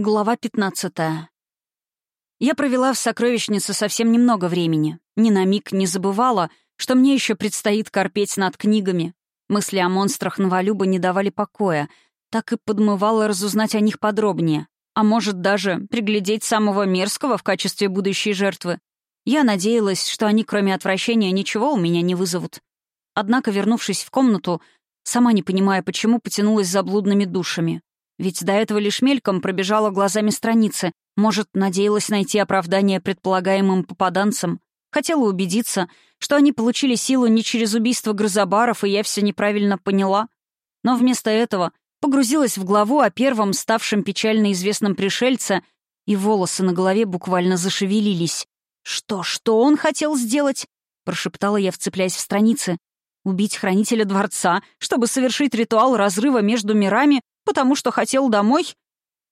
Глава 15. Я провела в сокровищнице совсем немного времени. Ни на миг не забывала, что мне еще предстоит корпеть над книгами. Мысли о монстрах Новолюба не давали покоя, так и подмывала разузнать о них подробнее. А может, даже приглядеть самого мерзкого в качестве будущей жертвы. Я надеялась, что они, кроме отвращения, ничего у меня не вызовут. Однако, вернувшись в комнату, сама не понимая, почему потянулась за блудными душами. Ведь до этого лишь мельком пробежала глазами страницы. Может, надеялась найти оправдание предполагаемым попаданцам. Хотела убедиться, что они получили силу не через убийство грызобаров, и я все неправильно поняла. Но вместо этого погрузилась в главу о первом ставшем печально известном пришельце, и волосы на голове буквально зашевелились. «Что, что он хотел сделать?» — прошептала я, вцепляясь в страницы. «Убить хранителя дворца, чтобы совершить ритуал разрыва между мирами потому что хотел домой?»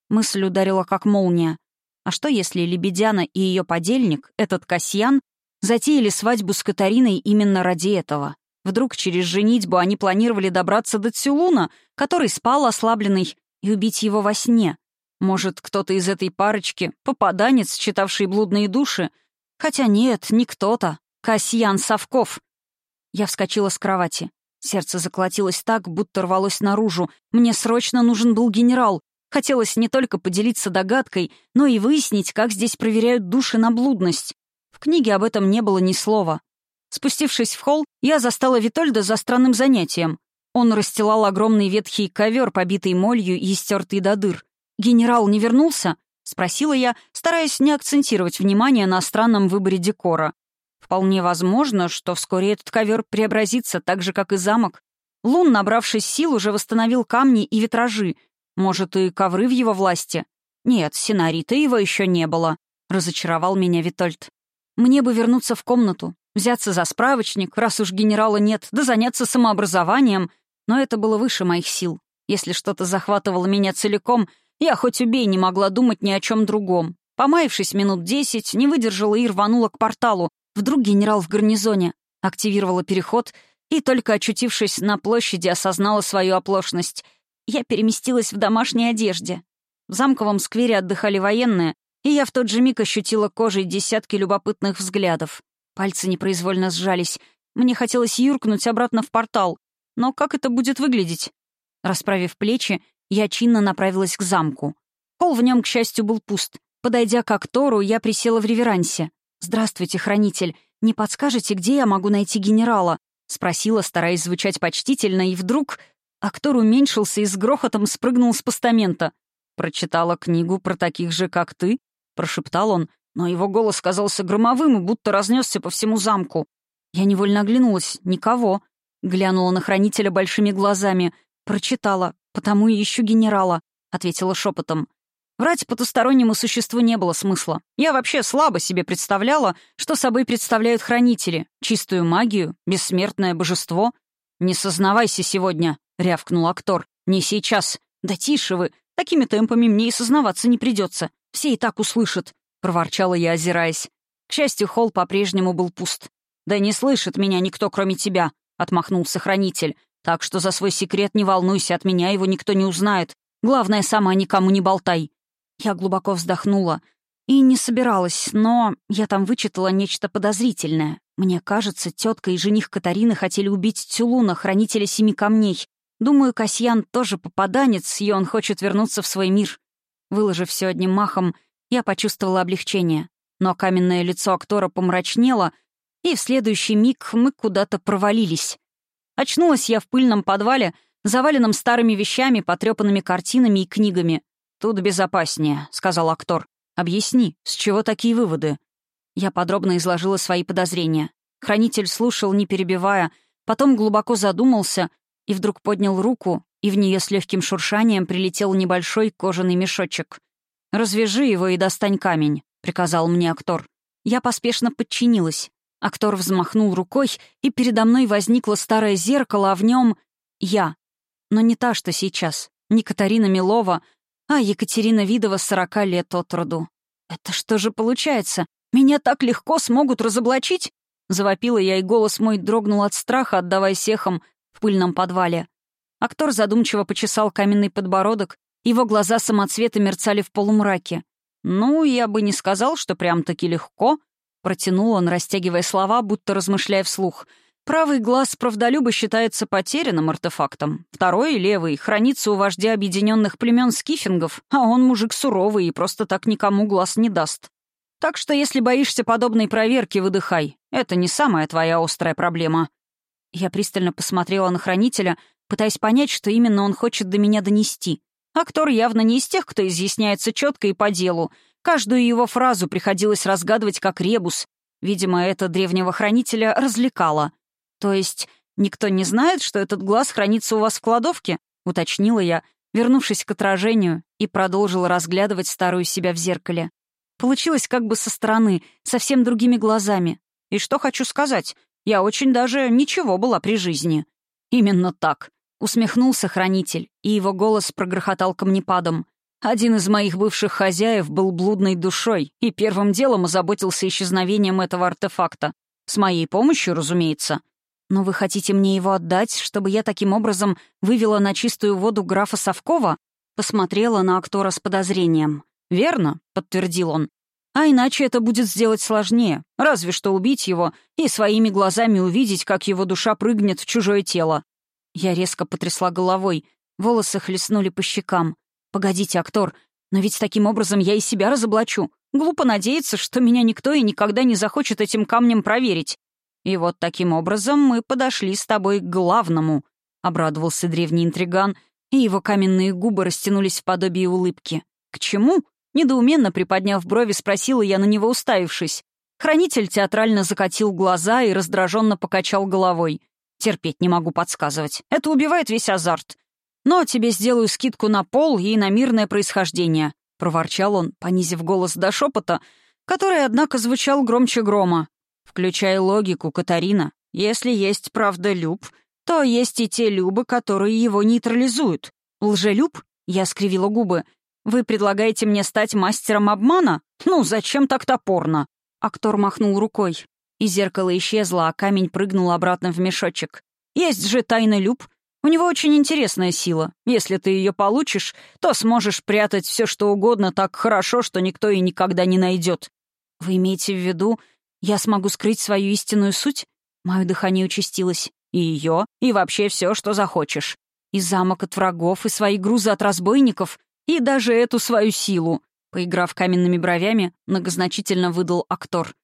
Мысль ударила как молния. А что, если Лебедяна и ее подельник, этот Касьян, затеяли свадьбу с Катариной именно ради этого? Вдруг через женитьбу они планировали добраться до Цюлуна, который спал ослабленный, и убить его во сне? Может, кто-то из этой парочки — попаданец, читавший блудные души? Хотя нет, не кто-то. Касьян Совков. Я вскочила с кровати. Сердце заколотилось так, будто рвалось наружу. Мне срочно нужен был генерал. Хотелось не только поделиться догадкой, но и выяснить, как здесь проверяют души на блудность. В книге об этом не было ни слова. Спустившись в холл, я застала Витольда за странным занятием. Он расстилал огромный ветхий ковер, побитый молью и стертый до дыр. «Генерал не вернулся?» — спросила я, стараясь не акцентировать внимание на странном выборе декора. Вполне возможно, что вскоре этот ковер преобразится так же, как и замок. Лун, набравшись сил, уже восстановил камни и витражи. Может, и ковры в его власти? Нет, сценарий-то его еще не было. Разочаровал меня Витольд. Мне бы вернуться в комнату, взяться за справочник, раз уж генерала нет, да заняться самообразованием. Но это было выше моих сил. Если что-то захватывало меня целиком, я хоть убей не могла думать ни о чем другом. Помаявшись минут десять, не выдержала и рванула к порталу, Вдруг генерал в гарнизоне активировала переход и, только очутившись на площади, осознала свою оплошность. Я переместилась в домашней одежде. В замковом сквере отдыхали военные, и я в тот же миг ощутила кожей десятки любопытных взглядов. Пальцы непроизвольно сжались. Мне хотелось юркнуть обратно в портал. Но как это будет выглядеть? Расправив плечи, я чинно направилась к замку. Холл в нем, к счастью, был пуст. Подойдя к актору, я присела в реверансе. «Здравствуйте, хранитель. Не подскажете, где я могу найти генерала?» — спросила, стараясь звучать почтительно, и вдруг актор уменьшился и с грохотом спрыгнул с постамента. «Прочитала книгу про таких же, как ты?» — прошептал он, но его голос казался громовым и будто разнесся по всему замку. Я невольно оглянулась. Никого. Глянула на хранителя большими глазами. Прочитала. «Потому и ищу генерала», — ответила шепотом. Врать потустороннему существу не было смысла. Я вообще слабо себе представляла, что собой представляют хранители. Чистую магию, бессмертное божество. «Не сознавайся сегодня», — рявкнул актор. «Не сейчас. Да тише вы. Такими темпами мне и сознаваться не придется. Все и так услышат», — проворчала я, озираясь. К счастью, холл по-прежнему был пуст. «Да не слышит меня никто, кроме тебя», — отмахнулся хранитель. «Так что за свой секрет не волнуйся, от меня его никто не узнает. Главное, сама никому не болтай. Я глубоко вздохнула. И не собиралась, но я там вычитала нечто подозрительное. Мне кажется, тетка и жених Катарины хотели убить Тюлуна, хранителя семи камней. Думаю, Касьян тоже попаданец, и он хочет вернуться в свой мир. Выложив все одним махом, я почувствовала облегчение. Но каменное лицо актора помрачнело, и в следующий миг мы куда-то провалились. Очнулась я в пыльном подвале, заваленном старыми вещами, потрепанными картинами и книгами. «Тут безопаснее», — сказал актор. «Объясни, с чего такие выводы?» Я подробно изложила свои подозрения. Хранитель слушал, не перебивая, потом глубоко задумался и вдруг поднял руку, и в нее с легким шуршанием прилетел небольшой кожаный мешочек. «Развяжи его и достань камень», — приказал мне актор. Я поспешно подчинилась. Актор взмахнул рукой, и передо мной возникло старое зеркало, а в нем я. Но не та, что сейчас. Не Катарина Милова, а Екатерина Видова сорока лет от роду. «Это что же получается? Меня так легко смогут разоблачить?» Завопила я, и голос мой дрогнул от страха, отдавая сехам в пыльном подвале. Актор задумчиво почесал каменный подбородок Его глаза самоцвета мерцали в полумраке. «Ну, я бы не сказал, что прям-таки легко», — протянул он, растягивая слова, будто размышляя вслух. «Правый глаз правдолюба считается потерянным артефактом. Второй, левый, хранится у вождя объединенных племен скифингов, а он мужик суровый и просто так никому глаз не даст. Так что если боишься подобной проверки, выдыхай. Это не самая твоя острая проблема». Я пристально посмотрела на хранителя, пытаясь понять, что именно он хочет до меня донести. Актор явно не из тех, кто изъясняется четко и по делу. Каждую его фразу приходилось разгадывать как ребус. Видимо, это древнего хранителя развлекало. «То есть никто не знает, что этот глаз хранится у вас в кладовке?» — уточнила я, вернувшись к отражению, и продолжила разглядывать старую себя в зеркале. Получилось как бы со стороны, совсем другими глазами. И что хочу сказать, я очень даже ничего была при жизни. Именно так. Усмехнулся хранитель, и его голос прогрохотал камнепадом. Один из моих бывших хозяев был блудной душой и первым делом озаботился исчезновением этого артефакта. С моей помощью, разумеется. Но вы хотите мне его отдать, чтобы я таким образом вывела на чистую воду графа Совкова? Посмотрела на актора с подозрением. «Верно», — подтвердил он. «А иначе это будет сделать сложнее. Разве что убить его и своими глазами увидеть, как его душа прыгнет в чужое тело. Я резко потрясла головой. Волосы хлестнули по щекам. «Погодите, актор, но ведь таким образом я и себя разоблачу. Глупо надеяться, что меня никто и никогда не захочет этим камнем проверить. И вот таким образом мы подошли с тобой к главному», — обрадовался древний интриган, и его каменные губы растянулись в подобие улыбки. «К чему?» — недоуменно приподняв брови, спросила я на него уставившись. Хранитель театрально закатил глаза и раздраженно покачал головой. Терпеть не могу подсказывать. Это убивает весь азарт. Но тебе сделаю скидку на пол и на мирное происхождение», — проворчал он, понизив голос до шепота, который, однако, звучал громче грома. «Включай логику, Катарина. Если есть правда люб, то есть и те любы, которые его нейтрализуют. Лжелюб?» — я скривила губы. «Вы предлагаете мне стать мастером обмана? Ну, зачем так топорно?» Актор махнул рукой. И зеркало исчезло, а камень прыгнул обратно в мешочек. Есть же тайный люб. У него очень интересная сила. Если ты ее получишь, то сможешь прятать все, что угодно так хорошо, что никто и никогда не найдет. Вы имеете в виду, я смогу скрыть свою истинную суть? Мое дыхание участилось. И ее, и вообще все, что захочешь. И замок от врагов, и свои грузы от разбойников, и даже эту свою силу. Поиграв каменными бровями, многозначительно выдал актор.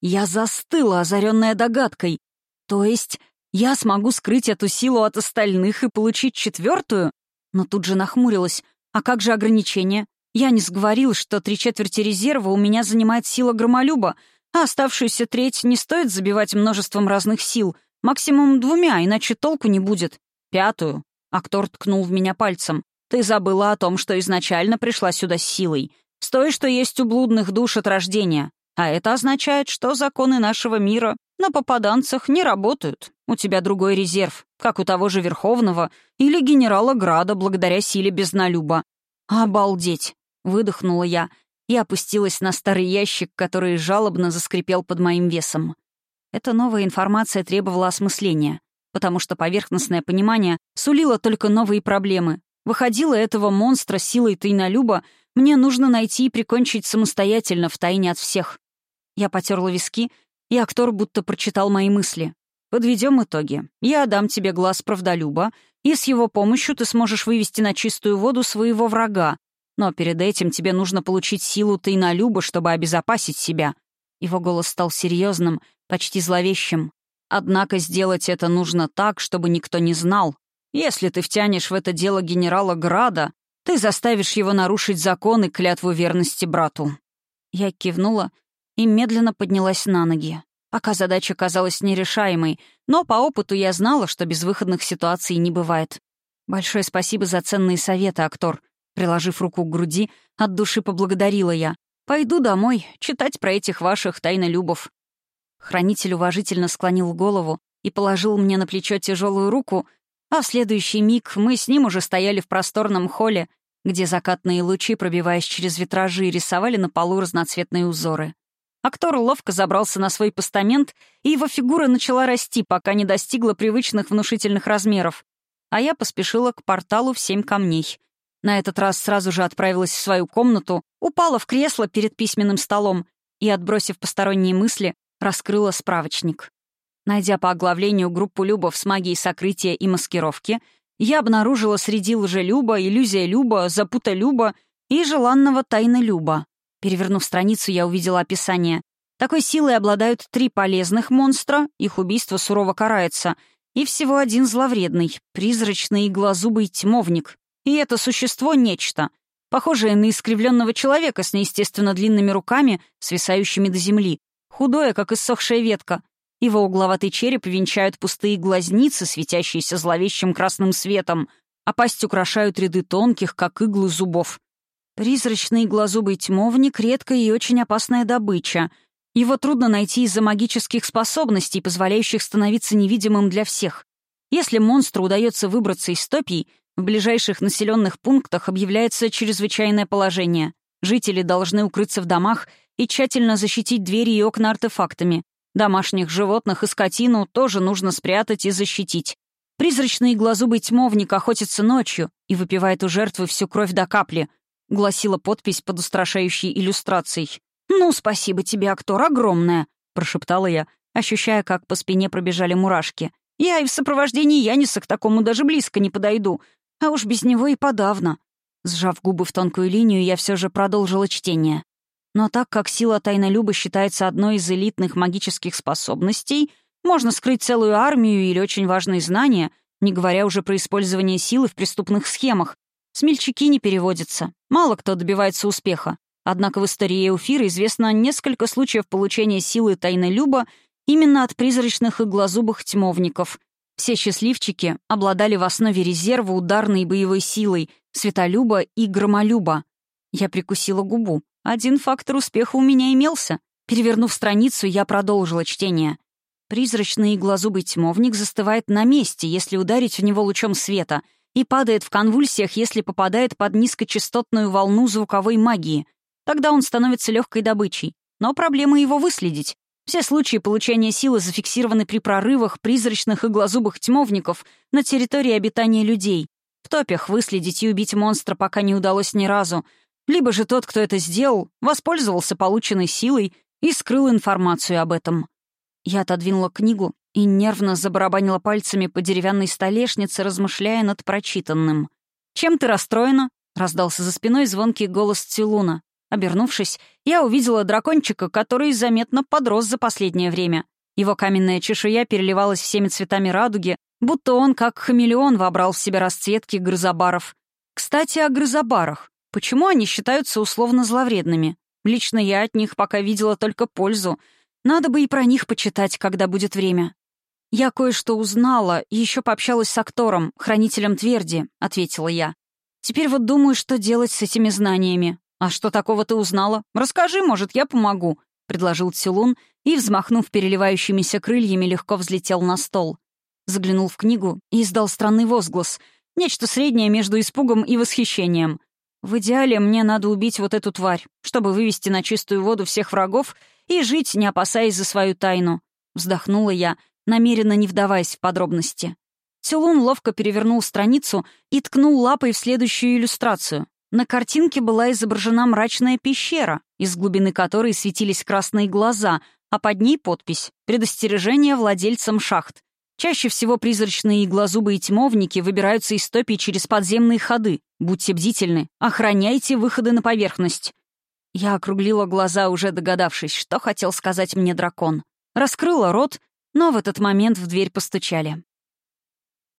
Я застыла, озаренная догадкой. То есть я смогу скрыть эту силу от остальных и получить четвертую? Но тут же нахмурилась. А как же ограничения? Я не сговорил, что три четверти резерва у меня занимает сила громолюба, а оставшуюся треть не стоит забивать множеством разных сил. Максимум двумя, иначе толку не будет. Пятую. Актор ткнул в меня пальцем. Ты забыла о том, что изначально пришла сюда с силой. С той, что есть у блудных душ от рождения. А это означает, что законы нашего мира на попаданцах не работают. У тебя другой резерв, как у того же Верховного или генерала Града благодаря силе безнолюба. «Обалдеть!» — выдохнула я и опустилась на старый ящик, который жалобно заскрипел под моим весом. Эта новая информация требовала осмысления, потому что поверхностное понимание сулило только новые проблемы. Выходило этого монстра силой тайнолюба мне нужно найти и прикончить самостоятельно, втайне от всех. Я потерла виски, и актор будто прочитал мои мысли. Подведем итоги. Я дам тебе глаз правдолюба, и с его помощью ты сможешь вывести на чистую воду своего врага. Но перед этим тебе нужно получить силу тайнолюба, чтобы обезопасить себя. Его голос стал серьезным, почти зловещим. Однако сделать это нужно так, чтобы никто не знал. Если ты втянешь в это дело генерала Града, ты заставишь его нарушить закон и клятву верности брату. Я кивнула и медленно поднялась на ноги. Пока задача казалась нерешаемой, но по опыту я знала, что безвыходных ситуаций не бывает. «Большое спасибо за ценные советы, актор», Приложив руку к груди, от души поблагодарила я. «Пойду домой, читать про этих ваших тайнолюбов». Хранитель уважительно склонил голову и положил мне на плечо тяжелую руку, а в следующий миг мы с ним уже стояли в просторном холле, где закатные лучи, пробиваясь через витражи, рисовали на полу разноцветные узоры. Актор ловко забрался на свой постамент, и его фигура начала расти, пока не достигла привычных внушительных размеров. А я поспешила к порталу в семь камней. На этот раз сразу же отправилась в свою комнату, упала в кресло перед письменным столом и, отбросив посторонние мысли, раскрыла справочник. Найдя по оглавлению группу любов с магией сокрытия и маскировки, я обнаружила среди лжелюба, иллюзия люба, запута люба и желанного тайны люба. Перевернув страницу, я увидела описание. Такой силой обладают три полезных монстра, их убийство сурово карается, и всего один зловредный, призрачный иглозубый тьмовник. И это существо — нечто, похожее на искривленного человека с неестественно длинными руками, свисающими до земли, худое, как иссохшая ветка. Его угловатый череп венчают пустые глазницы, светящиеся зловещим красным светом, а пасть украшают ряды тонких, как иглы зубов. Призрачный глазубый тьмовник — редкая и очень опасная добыча. Его трудно найти из-за магических способностей, позволяющих становиться невидимым для всех. Если монстру удается выбраться из топий, в ближайших населенных пунктах объявляется чрезвычайное положение. Жители должны укрыться в домах и тщательно защитить двери и окна артефактами. Домашних животных и скотину тоже нужно спрятать и защитить. Призрачный глазубый тьмовник охотится ночью и выпивает у жертвы всю кровь до капли —— гласила подпись под устрашающей иллюстрацией. «Ну, спасибо тебе, актор, огромное!» — прошептала я, ощущая, как по спине пробежали мурашки. «Я и в сопровождении Яниса к такому даже близко не подойду, а уж без него и подавно». Сжав губы в тонкую линию, я все же продолжила чтение. Но так как сила тайнолюба считается одной из элитных магических способностей, можно скрыть целую армию или очень важные знания, не говоря уже про использование силы в преступных схемах, Смельчаки не переводятся. Мало кто добивается успеха. Однако в истории Эуфира известно несколько случаев получения силы тайны Люба именно от призрачных иглозубых тьмовников. Все счастливчики обладали в основе резерва ударной боевой силой, светолюба и громолюба. Я прикусила губу. Один фактор успеха у меня имелся. Перевернув страницу, я продолжила чтение. Призрачный иглозубый тьмовник застывает на месте, если ударить в него лучом света — и падает в конвульсиях, если попадает под низкочастотную волну звуковой магии. Тогда он становится легкой добычей. Но проблема его выследить. Все случаи получения силы зафиксированы при прорывах призрачных иглозубых тьмовников на территории обитания людей. В топях выследить и убить монстра пока не удалось ни разу. Либо же тот, кто это сделал, воспользовался полученной силой и скрыл информацию об этом. Я отодвинула книгу и нервно забарабанила пальцами по деревянной столешнице, размышляя над прочитанным. «Чем ты расстроена?» — раздался за спиной звонкий голос Цилуна. Обернувшись, я увидела дракончика, который заметно подрос за последнее время. Его каменная чешуя переливалась всеми цветами радуги, будто он, как хамелеон, вобрал в себя расцветки грызобаров. Кстати, о грызобарах. Почему они считаются условно зловредными? Лично я от них пока видела только пользу. Надо бы и про них почитать, когда будет время. «Я кое-что узнала еще пообщалась с актором, хранителем Тверди», — ответила я. «Теперь вот думаю, что делать с этими знаниями. А что такого ты узнала? Расскажи, может, я помогу», — предложил Цилун и, взмахнув переливающимися крыльями, легко взлетел на стол. Заглянул в книгу и издал странный возглас. Нечто среднее между испугом и восхищением. «В идеале мне надо убить вот эту тварь, чтобы вывести на чистую воду всех врагов и жить, не опасаясь за свою тайну». Вздохнула я — намеренно не вдаваясь в подробности. Цюлун ловко перевернул страницу и ткнул лапой в следующую иллюстрацию. На картинке была изображена мрачная пещера, из глубины которой светились красные глаза, а под ней подпись «Предостережение владельцам шахт». Чаще всего призрачные иглозубые тьмовники выбираются из топий через подземные ходы. Будьте бдительны, охраняйте выходы на поверхность. Я округлила глаза, уже догадавшись, что хотел сказать мне дракон. Раскрыла рот но в этот момент в дверь постучали.